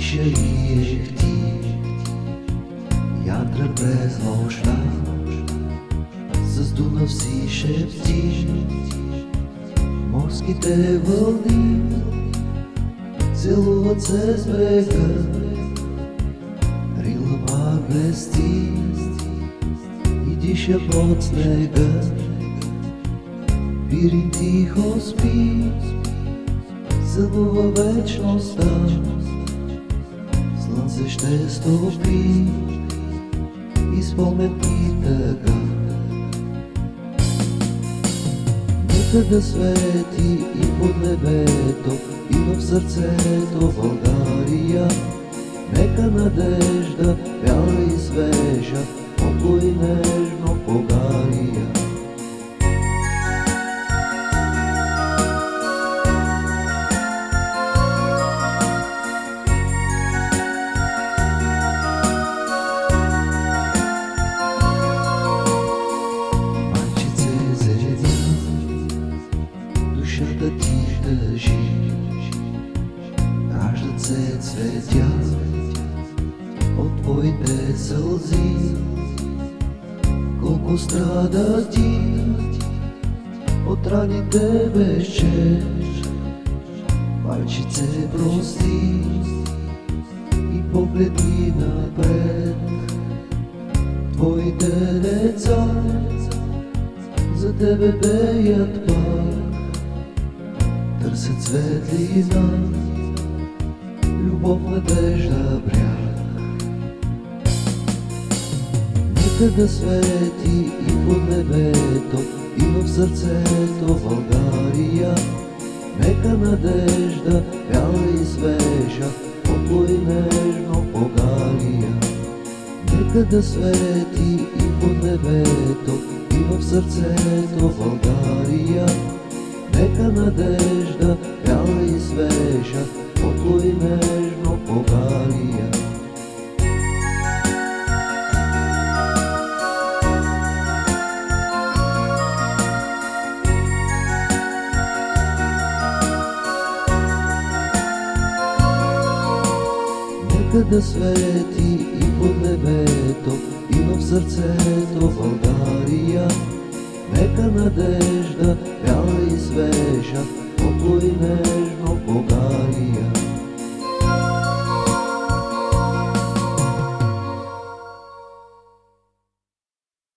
ще ріже ті, як трапез мошта, заздула всі шепті, морські те волни, цілува це з берега, рила маглесті, іді ще под снега, вірі тихо спіть, вечно вечността. Слънце ще стопи и спомен и тъга. Нека да свети и под небето, и в сърцето България. Нека надежда, бяла и свежа, покой нежно погария. Душата ти държи, раждат се цветя от твоите сълзи. Колко страда ти от раните чест, майчице прости и погледни напред. Твоите деца за тебе беят пак, търсят светлина, любов, надежда, бряг. Нека да свети и под небето, и в сърцето България. Нека надежда, бяла и свежа, покой нежно погария. Нека да свети и под небето, и в сърцето България. Нека надежда, бяла и свежа, покой нежно погария. Нека да свети и под небето, и в сърцето България. Нека надежда, бяла